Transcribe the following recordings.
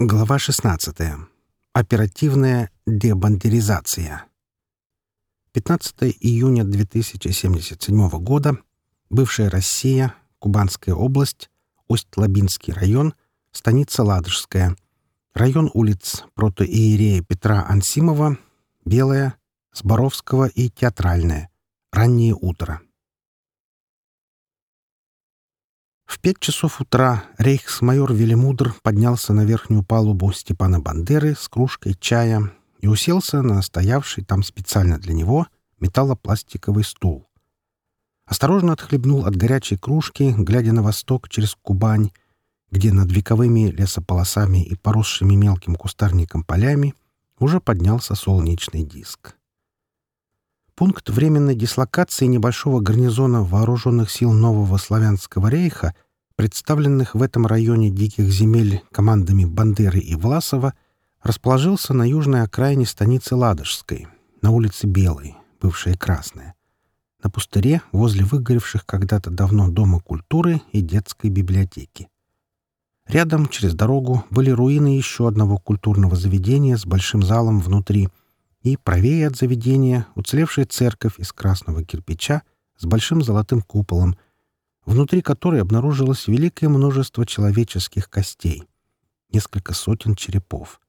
Глава 16. Оперативная дебандеризация. 15 июня 2077 года. Бывшая Россия, Кубанская область, Усть-Лабинский район, станица Ладожская. Район улиц протоиерея Петра Ансимова, Белая, Сборовского и Театральная. Раннее утро. В пять часов утра рейхсмайор Велимудр поднялся на верхнюю палубу Степана Бандеры с кружкой чая и уселся на стоявший там специально для него металлопластиковый стул. Осторожно отхлебнул от горячей кружки, глядя на восток через Кубань, где над вековыми лесополосами и поросшими мелким кустарником полями уже поднялся солнечный диск пункт временной дислокации небольшого гарнизона вооруженных сил Нового Славянского рейха, представленных в этом районе диких земель командами Бандеры и Власова, расположился на южной окраине станицы Ладожской, на улице Белой, бывшая Красная, на пустыре возле выгоревших когда-то давно Дома культуры и детской библиотеки. Рядом, через дорогу, были руины еще одного культурного заведения с большим залом внутри — и правее от заведения уцелевшая церковь из красного кирпича с большим золотым куполом, внутри которой обнаружилось великое множество человеческих костей, несколько сотен черепов.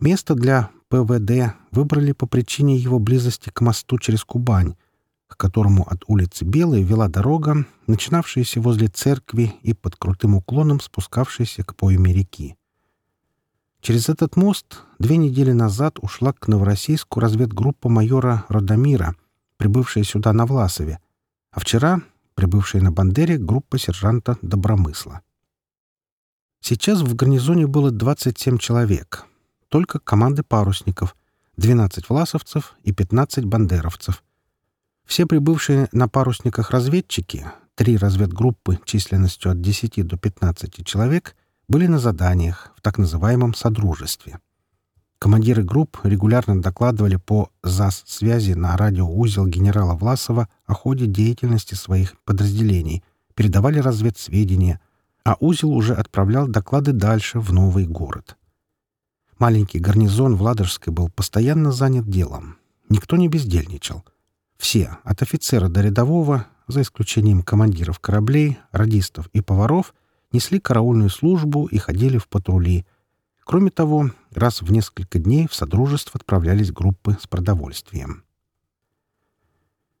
Место для ПВД выбрали по причине его близости к мосту через Кубань, к которому от улицы Белой вела дорога, начинавшаяся возле церкви и под крутым уклоном спускавшаяся к пойме реки. Через этот мост две недели назад ушла к Новороссийску разведгруппа майора Родомира, прибывшая сюда на Власове, а вчера прибывшая на Бандере группа сержанта Добромысла. Сейчас в гарнизоне было 27 человек, только команды парусников, 12 власовцев и 15 бандеровцев. Все прибывшие на парусниках разведчики, три разведгруппы численностью от 10 до 15 человек, были на заданиях в так называемом «содружестве». Командиры групп регулярно докладывали по ЗАС-связи на радиоузел генерала Власова о ходе деятельности своих подразделений, передавали разведсведения, а узел уже отправлял доклады дальше, в новый город. Маленький гарнизон в Ладожской был постоянно занят делом. Никто не бездельничал. Все, от офицера до рядового, за исключением командиров кораблей, радистов и поваров, несли караульную службу и ходили в патрули. Кроме того, раз в несколько дней в Содружество отправлялись группы с продовольствием.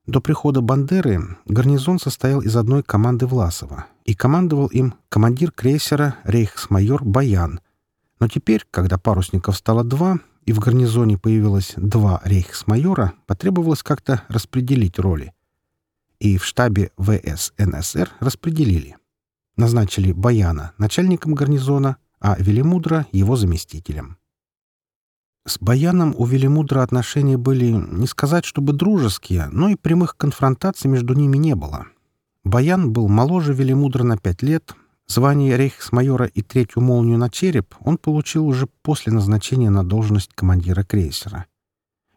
До прихода Бандеры гарнизон состоял из одной команды Власова, и командовал им командир крейсера рейхсмайор Баян. Но теперь, когда парусников стало два, и в гарнизоне появилось два рейхсмайора, потребовалось как-то распределить роли. И в штабе ВСНСР распределили назначили Баяна начальником гарнизона, а Велимудра — его заместителем. С Баяном у Велимудра отношения были, не сказать, чтобы дружеские, но и прямых конфронтаций между ними не было. Баян был моложе Велимудра на пять лет, звание рейхсмайора и третью молнию на череп он получил уже после назначения на должность командира крейсера.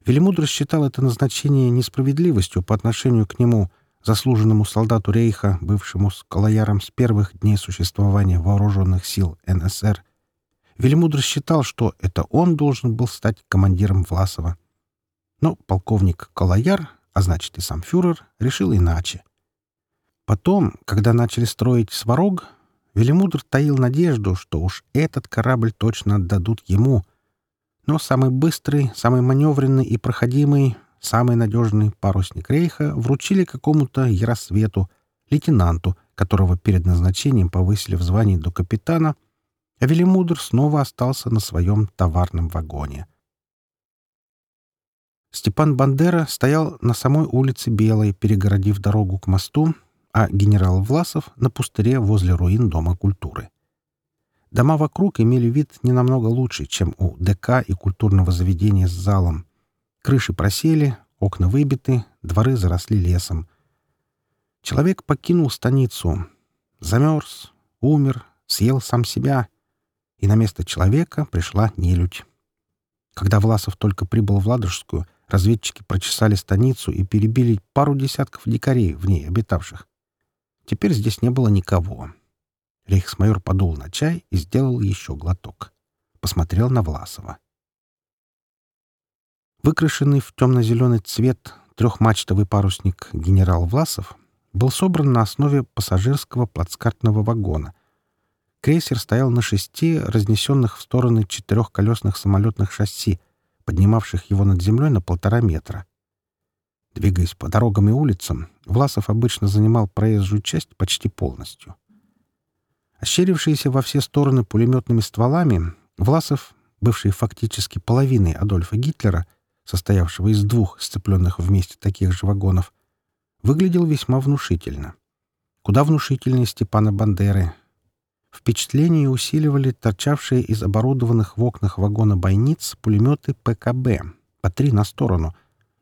Велимудр считал это назначение несправедливостью по отношению к нему — заслуженному солдату Рейха, бывшему скалояром с первых дней существования вооруженных сил НСР, Велимудр считал, что это он должен был стать командиром Власова. Но полковник Калаяр, а значит и сам фюрер, решил иначе. Потом, когда начали строить Сварог, Велимудр таил надежду, что уж этот корабль точно отдадут ему. Но самый быстрый, самый маневренный и проходимый Самый надежный парусник Рейха вручили какому-то яросвету, лейтенанту, которого перед назначением повысили в звании до капитана, а Велимудр снова остался на своем товарном вагоне. Степан Бандера стоял на самой улице Белой, перегородив дорогу к мосту, а генерал Власов — на пустыре возле руин Дома культуры. Дома вокруг имели вид не намного лучше, чем у ДК и культурного заведения с залом — Крыши просели, окна выбиты, дворы заросли лесом. Человек покинул станицу. Замерз, умер, съел сам себя. И на место человека пришла нелюдь. Когда Власов только прибыл в Ладожскую, разведчики прочесали станицу и перебили пару десятков дикарей, в ней обитавших. Теперь здесь не было никого. Рейхсмайор подул на чай и сделал еще глоток. Посмотрел на Власова. Выкрашенный в темно-зеленый цвет трехмачтовый парусник «Генерал Власов» был собран на основе пассажирского плацкартного вагона. Крейсер стоял на шести разнесенных в стороны четырехколесных самолетных шасси, поднимавших его над землей на полтора метра. Двигаясь по дорогам и улицам, Власов обычно занимал проезжую часть почти полностью. Ощерившиеся во все стороны пулеметными стволами, Власов, бывший фактически половиной Адольфа Гитлера, — состоявшего из двух сцепленных вместе таких же вагонов, выглядел весьма внушительно. Куда внушительнее Степана Бандеры. Впечатление усиливали торчавшие из оборудованных в окнах вагона бойниц пулеметы ПКБ, по три на сторону,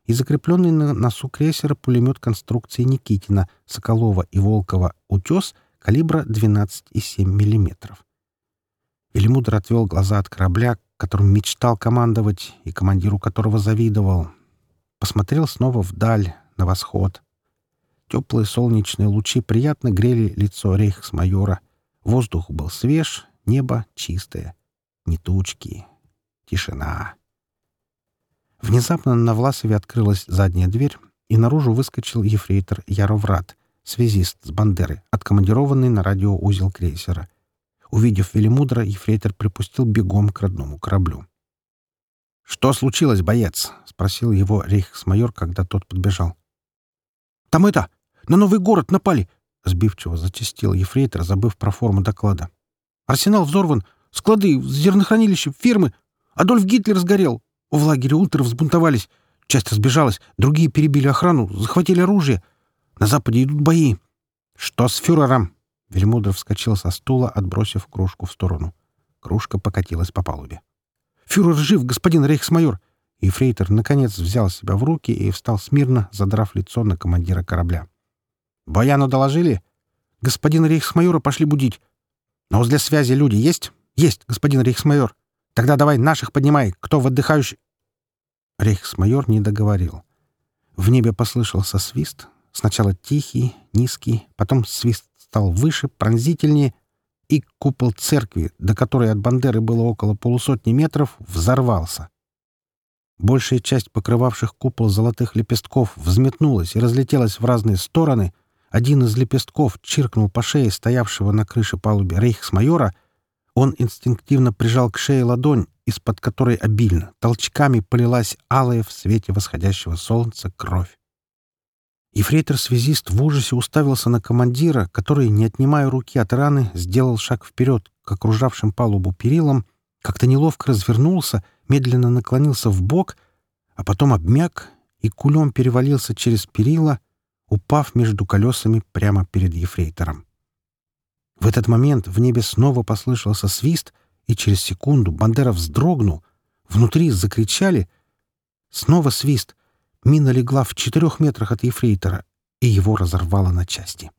и закрепленный на носу крейсера пулемет конструкции Никитина, Соколова и Волкова «Утес» калибра 12,7 мм. Велимудр отвел глаза от корабля, которым мечтал командовать и командиру которого завидовал. Посмотрел снова вдаль, на восход. Теплые солнечные лучи приятно грели лицо рейхсмайора. Воздух был свеж, небо чистое. Не тучки. Тишина. Внезапно на Власове открылась задняя дверь, и наружу выскочил ефрейтор Яроврат, связист с Бандеры, откомандированный на радиоузел крейсера — Увидев Велимудра, ефрейтор припустил бегом к родному кораблю. «Что случилось, боец?» — спросил его рейхсмайор, когда тот подбежал. «Там это! На новый город напали!» — сбивчиво зачастил ефрейтор, забыв про форму доклада. «Арсенал взорван! Склады, зернохранилища, фермы! Адольф Гитлер сгорел! В лагере ультра взбунтовались! Часть разбежалась, другие перебили охрану, захватили оружие! На западе идут бои! Что с фюрером?» Вельмудр вскочил со стула, отбросив кружку в сторону. Кружка покатилась по палубе. «Фюрер жив, господин рейхсмайор!» И фрейтер наконец взял себя в руки и встал смирно, задрав лицо на командира корабля. «Баяну доложили?» «Господин рейхсмайора пошли будить». «На для связи люди есть?» «Есть, господин рейхсмайор». «Тогда давай наших поднимай, кто в отдыхающий...» Рейхсмайор не договорил. В небе послышался свист, сначала тихий, низкий, потом свист стал выше, пронзительнее, и купол церкви, до которой от Бандеры было около полусотни метров, взорвался. Большая часть покрывавших купол золотых лепестков взметнулась и разлетелась в разные стороны. Один из лепестков чиркнул по шее стоявшего на крыше палубе рейхсмайора. Он инстинктивно прижал к шее ладонь, из-под которой обильно, толчками полилась алая в свете восходящего солнца кровь. Ефрейтор-связист в ужасе уставился на командира, который, не отнимая руки от раны, сделал шаг вперед к окружавшим палубу перилам, как-то неловко развернулся, медленно наклонился в бок, а потом обмяк и кулем перевалился через перила, упав между колесами прямо перед ефрейтором. В этот момент в небе снова послышался свист, и через секунду Бандера вздрогнул. Внутри закричали. Снова свист — Мина легла в четырех метрах от ефрейтора, и его разорвало на части.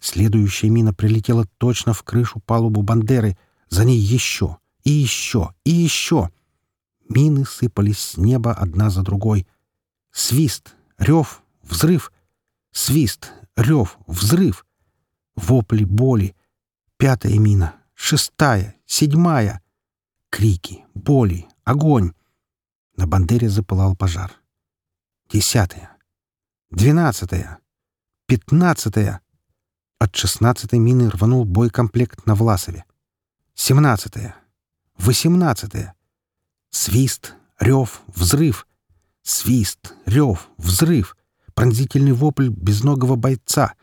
Следующая мина прилетела точно в крышу палубу Бандеры, за ней еще, и еще, и еще. Мины сыпались с неба одна за другой. Свист, рев, взрыв. Свист, рев, взрыв. Вопли боли. Пятая мина, шестая, седьмая. Крики, боли, огонь. На Бандере запылал пожар десятая, двенадцатая, пятнадцатая. От шестнадцатой мины рванул боекомплект на Власове. Семнадцатая, восемнадцатая. Свист, рев, взрыв. Свист, рев, взрыв. Пронзительный вопль безногого бойца.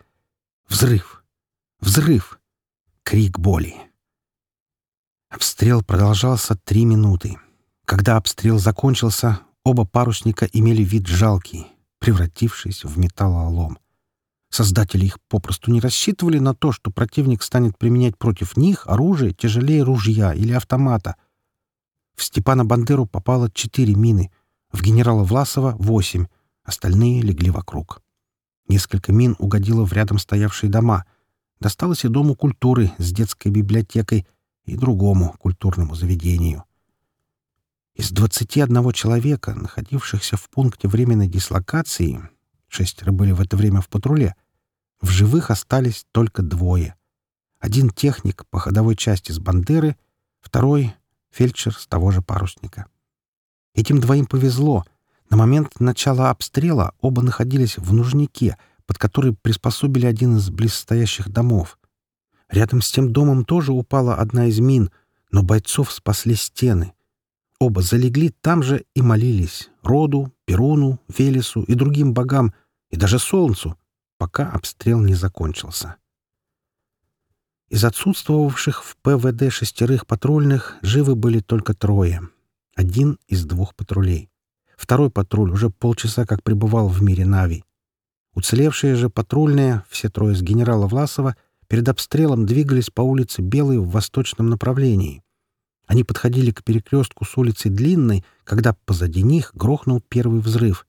Взрыв, взрыв. Крик боли. Обстрел продолжался три минуты. Когда обстрел закончился, Оба парусника имели вид жалкий, превратившись в металлолом. Создатели их попросту не рассчитывали на то, что противник станет применять против них оружие тяжелее ружья или автомата. В Степана Бандеру попало четыре мины, в генерала Власова — восемь, остальные легли вокруг. Несколько мин угодило в рядом стоявшие дома. Досталось и Дому культуры с детской библиотекой, и другому культурному заведению — из 21 человека, находившихся в пункте временной дислокации, шестеро были в это время в патруле, в живых остались только двое. Один техник по ходовой части с Бандеры, второй — фельдшер с того же парусника. Этим двоим повезло. На момент начала обстрела оба находились в нужнике, под который приспособили один из близстоящих домов. Рядом с тем домом тоже упала одна из мин, но бойцов спасли стены — оба залегли там же и молились Роду, Перуну, Велесу и другим богам, и даже Солнцу, пока обстрел не закончился. Из отсутствовавших в ПВД шестерых патрульных живы были только трое. Один из двух патрулей. Второй патруль уже полчаса как пребывал в мире Нави. Уцелевшие же патрульные, все трое с генерала Власова, перед обстрелом двигались по улице Белой в восточном направлении — они подходили к перекрестку с улицы Длинной, когда позади них грохнул первый взрыв.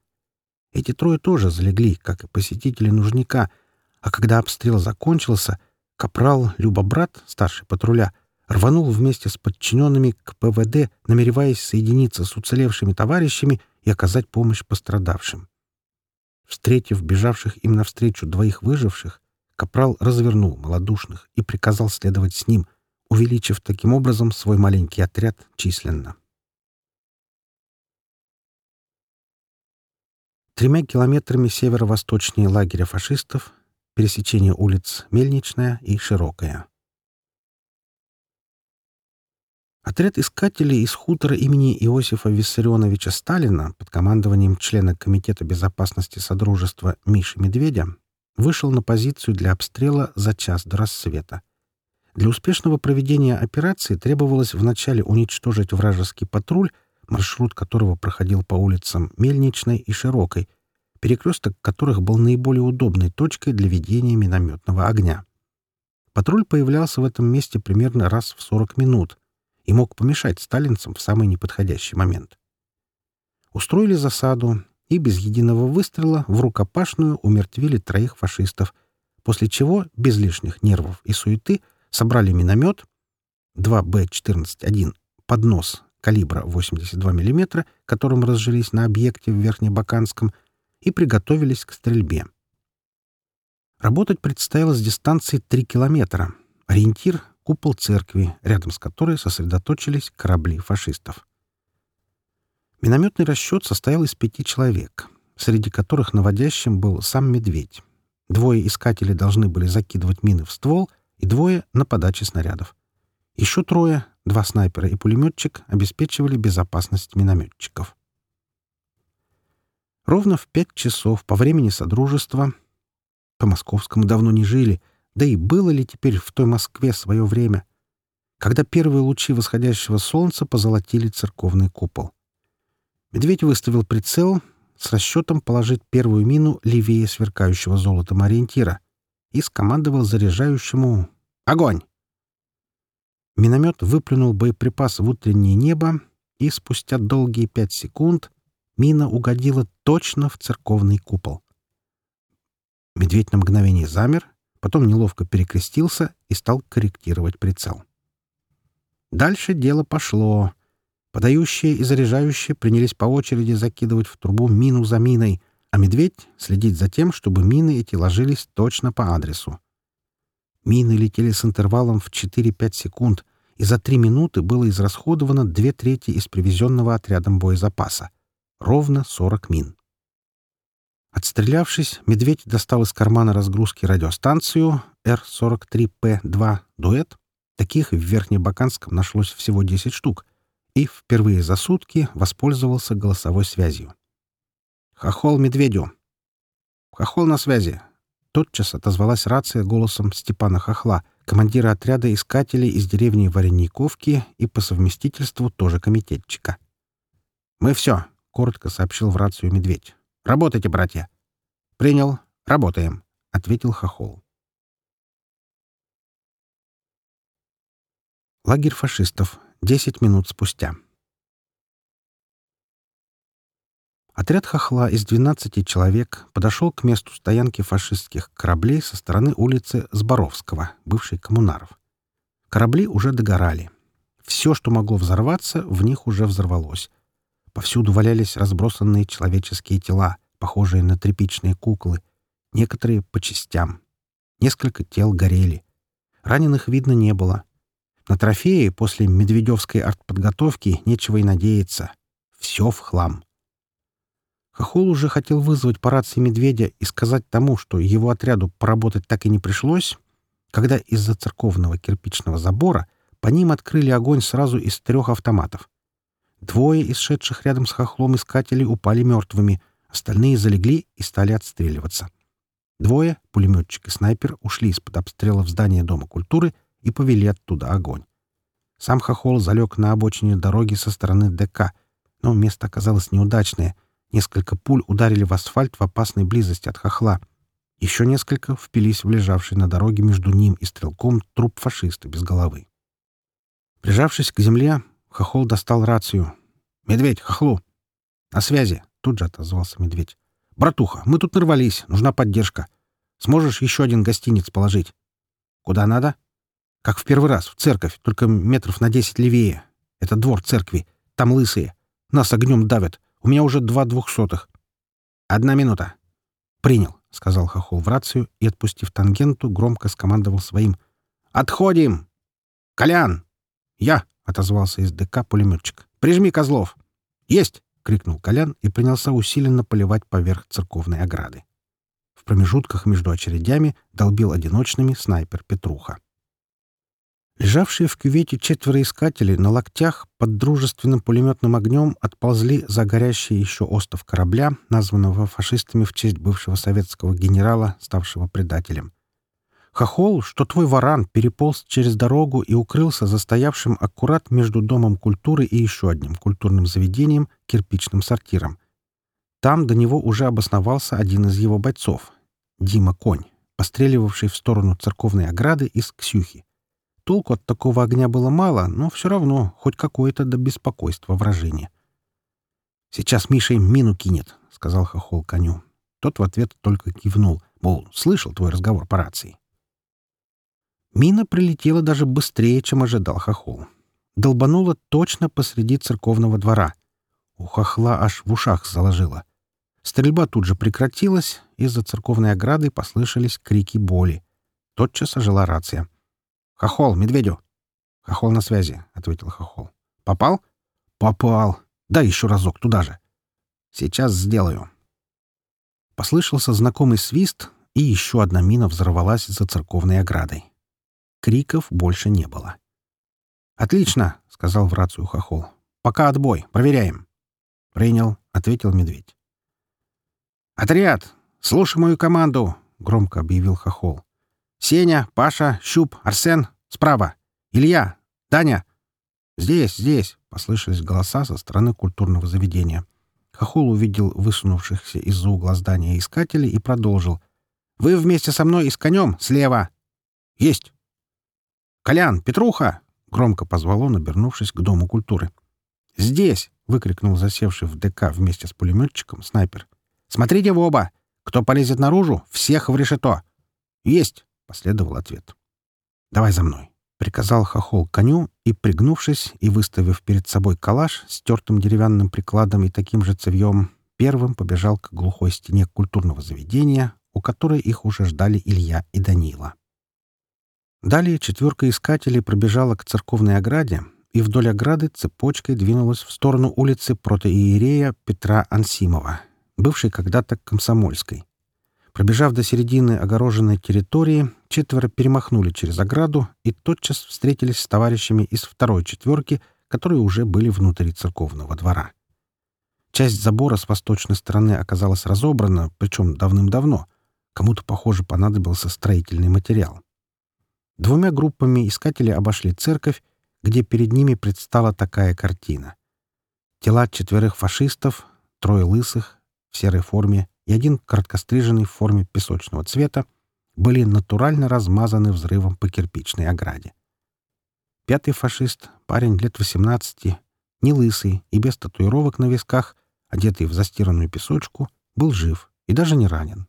Эти трое тоже залегли, как и посетители нужника, а когда обстрел закончился, капрал Любобрат, старший патруля, рванул вместе с подчиненными к ПВД, намереваясь соединиться с уцелевшими товарищами и оказать помощь пострадавшим. Встретив бежавших им навстречу двоих выживших, Капрал развернул малодушных и приказал следовать с ним, увеличив таким образом свой маленький отряд численно. Тремя километрами северо-восточнее лагеря фашистов пересечение улиц Мельничная и Широкая. Отряд искателей из хутора имени Иосифа Виссарионовича Сталина под командованием члена Комитета безопасности Содружества Миши Медведя вышел на позицию для обстрела за час до рассвета. Для успешного проведения операции требовалось вначале уничтожить вражеский патруль, маршрут которого проходил по улицам Мельничной и Широкой, перекресток которых был наиболее удобной точкой для ведения минометного огня. Патруль появлялся в этом месте примерно раз в 40 минут и мог помешать сталинцам в самый неподходящий момент. Устроили засаду и без единого выстрела в рукопашную умертвили троих фашистов, после чего, без лишних нервов и суеты, собрали миномет 2Б-14-1 «Поднос» калибра 82 мм, которым разжились на объекте в Верхнебаканском, и приготовились к стрельбе. Работать предстояло с дистанции 3 километра. Ориентир — купол церкви, рядом с которой сосредоточились корабли фашистов. Минометный расчет состоял из пяти человек, среди которых наводящим был сам «Медведь». Двое искателей должны были закидывать мины в ствол — и двое — на подаче снарядов. Еще трое, два снайпера и пулеметчик, обеспечивали безопасность минометчиков. Ровно в пять часов по времени Содружества по-московскому давно не жили, да и было ли теперь в той Москве свое время, когда первые лучи восходящего солнца позолотили церковный купол. Медведь выставил прицел с расчетом положить первую мину левее сверкающего золотом ориентира и скомандовал заряжающему Огонь!» Миномет выплюнул боеприпас в утреннее небо, и спустя долгие пять секунд мина угодила точно в церковный купол. Медведь на мгновение замер, потом неловко перекрестился и стал корректировать прицел. Дальше дело пошло. Подающие и заряжающие принялись по очереди закидывать в трубу мину за миной, а медведь — следить за тем, чтобы мины эти ложились точно по адресу. Мины летели с интервалом в 4-5 секунд, и за 3 минуты было израсходовано две трети из привезенного отрядом боезапаса. Ровно 40 мин. Отстрелявшись, Медведь достал из кармана разгрузки радиостанцию Р-43П-2 «Дуэт». Таких в Верхнебаканском нашлось всего 10 штук. И впервые за сутки воспользовался голосовой связью. «Хохол Медведю!» «Хохол на связи. Тотчас отозвалась рация голосом Степана Хохла, командира отряда искателей из деревни Варениковки и по совместительству тоже комитетчика. «Мы все», — коротко сообщил в рацию Медведь. «Работайте, братья!» «Принял. Работаем», — ответил Хохол. Лагерь фашистов. Десять минут спустя. Отряд хохла из 12 человек подошел к месту стоянки фашистских кораблей со стороны улицы Зборовского, бывшей Коммунаров. Корабли уже догорали. Все, что могло взорваться, в них уже взорвалось. Повсюду валялись разбросанные человеческие тела, похожие на тряпичные куклы, некоторые по частям. Несколько тел горели. Раненых видно не было. На трофеи после медведевской артподготовки нечего и надеяться. Все в хлам. Хохол уже хотел вызвать по рации медведя и сказать тому, что его отряду поработать так и не пришлось, когда из-за церковного кирпичного забора по ним открыли огонь сразу из трех автоматов. Двое из шедших рядом с хохлом искателей упали мертвыми, остальные залегли и стали отстреливаться. Двое, пулеметчик и снайпер, ушли из-под обстрела в здание Дома культуры и повели оттуда огонь. Сам хохол залег на обочине дороги со стороны ДК, но место оказалось неудачное — Несколько пуль ударили в асфальт в опасной близости от хохла. Еще несколько впились в лежавший на дороге между ним и стрелком труп фашиста без головы. Прижавшись к земле, хохол достал рацию. «Медведь, хохлу!» «На связи!» — тут же отозвался медведь. «Братуха, мы тут нарвались, нужна поддержка. Сможешь еще один гостиниц положить?» «Куда надо?» «Как в первый раз, в церковь, только метров на десять левее. Это двор церкви. Там лысые. Нас огнем давят. У меня уже два двухсотых. Одна минута. Принял, — сказал Хохол в рацию и, отпустив тангенту, громко скомандовал своим. «Отходим!» «Колян!» «Я!» — отозвался из ДК пулеметчик. «Прижми, Козлов!» «Есть!» — крикнул Колян и принялся усиленно поливать поверх церковной ограды. В промежутках между очередями долбил одиночными снайпер Петруха. Лежавшие в кювете четверо искателей на локтях под дружественным пулеметным огнем отползли за горящий еще остов корабля, названного фашистами в честь бывшего советского генерала, ставшего предателем. Хохол, что твой варан, переполз через дорогу и укрылся за стоявшим аккурат между Домом культуры и еще одним культурным заведением — кирпичным сортиром. Там до него уже обосновался один из его бойцов — Дима Конь, постреливавший в сторону церковной ограды из Ксюхи. Толку от такого огня было мало, но все равно хоть какое-то до беспокойства выражение. «Сейчас Миша им мину кинет», — сказал Хохол коню. Тот в ответ только кивнул, мол, слышал твой разговор по рации. Мина прилетела даже быстрее, чем ожидал Хохол. Долбанула точно посреди церковного двора. У Хохла аж в ушах заложила. Стрельба тут же прекратилась, из-за церковной ограды послышались крики боли. Тотчас ожила рация. «Хохол, Медведю!» «Хохол на связи», — ответил Хохол. «Попал?» «Попал! Да еще разок туда же!» «Сейчас сделаю». Послышался знакомый свист, и еще одна мина взорвалась за церковной оградой. Криков больше не было. «Отлично!» — сказал в рацию Хохол. «Пока отбой. Проверяем». «Принял», — ответил медведь. «Отряд! Слушай мою команду!» — громко объявил Хохол. Сеня, Паша, Щуп, Арсен. Справа. Илья. Даня. Здесь, здесь, послышались голоса со стороны культурного заведения. Хохол увидел высунувшихся из-за угла здания искателей и продолжил. «Вы вместе со мной и с конем слева!» «Есть!» «Колян! Петруха!» — громко позвало, он, к Дому культуры. «Здесь!» — выкрикнул засевший в ДК вместе с пулеметчиком снайпер. «Смотрите в оба! Кто полезет наружу, всех в решето!» «Есть!» последовал ответ. «Давай за мной», — приказал хохол коню и, пригнувшись и выставив перед собой калаш с тертым деревянным прикладом и таким же цевьем, первым побежал к глухой стене культурного заведения, у которой их уже ждали Илья и Данила. Далее четверка искателей пробежала к церковной ограде и вдоль ограды цепочкой двинулась в сторону улицы протоиерея Петра Ансимова, бывшей когда-то Комсомольской. Пробежав до середины огороженной территории, четверо перемахнули через ограду и тотчас встретились с товарищами из второй четверки, которые уже были внутри церковного двора. Часть забора с восточной стороны оказалась разобрана, причем давным-давно. Кому-то, похоже, понадобился строительный материал. Двумя группами искатели обошли церковь, где перед ними предстала такая картина. Тела четверых фашистов, трое лысых, в серой форме, и один краткостриженный в форме песочного цвета были натурально размазаны взрывом по кирпичной ограде. Пятый фашист, парень лет 18, не лысый и без татуировок на висках, одетый в застиранную песочку, был жив и даже не ранен.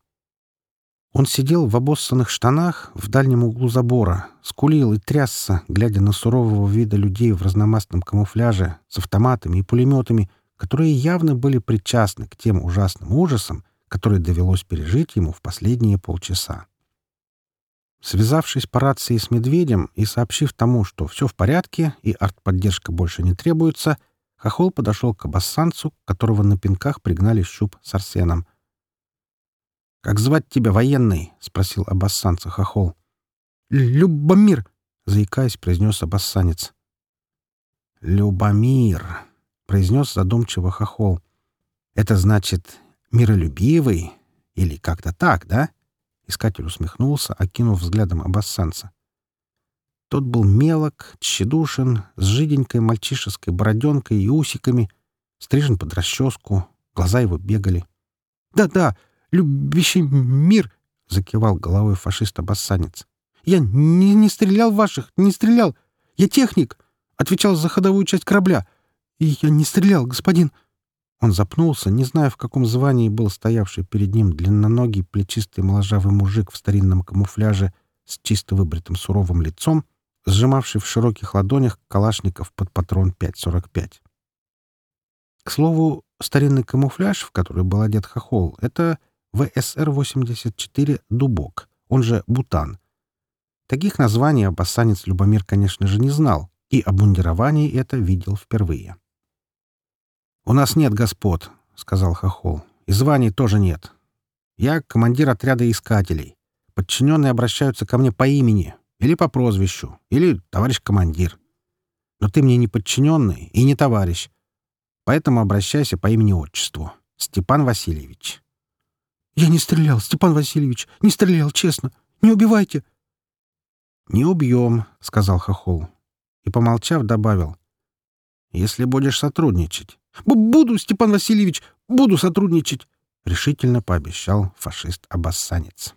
Он сидел в обоссанных штанах в дальнем углу забора, скулил и трясся, глядя на сурового вида людей в разномастном камуфляже с автоматами и пулеметами, которые явно были причастны к тем ужасным ужасам, который довелось пережить ему в последние полчаса. Связавшись по рации с Медведем и сообщив тому, что все в порядке и артподдержка больше не требуется, Хохол подошел к абассанцу, которого на пинках пригнали щуп с Арсеном. «Как звать тебя, военный?» — спросил абассанца Хохол. «Любомир!» — заикаясь, произнес абассанец. «Любомир!» — произнес задумчиво Хохол. «Это значит миролюбивый, или как-то так, да?» Искатель усмехнулся, окинув взглядом обоссанца. Тот был мелок, тщедушен, с жиденькой мальчишеской бороденкой и усиками, стрижен под расческу, глаза его бегали. «Да-да, любящий мир!» — закивал головой фашист-обоссанец. «Я не, не стрелял в ваших, не стрелял! Я техник! Отвечал за ходовую часть корабля! И я не стрелял, господин!» Он запнулся, не зная, в каком звании был стоявший перед ним длинноногий плечистый моложавый мужик в старинном камуфляже с чисто выбритым суровым лицом, сжимавший в широких ладонях калашников под патрон 5.45. К слову, старинный камуфляж, в который был одет хохол, это ВСР-84 «Дубок», он же «Бутан». Таких названий обоссанец Любомир, конечно же, не знал, и обмундирование это видел впервые. «У нас нет господ», — сказал Хохол. «И званий тоже нет. Я командир отряда искателей. Подчиненные обращаются ко мне по имени, или по прозвищу, или товарищ командир. Но ты мне не подчиненный и не товарищ, поэтому обращайся по имени-отчеству. Степан Васильевич». «Я не стрелял, Степан Васильевич, не стрелял, честно. Не убивайте!» «Не убьем», — сказал Хохол. И, помолчав, добавил. «Если будешь сотрудничать». «Буду, Степан Васильевич, буду сотрудничать», — решительно пообещал фашист-обоссанец.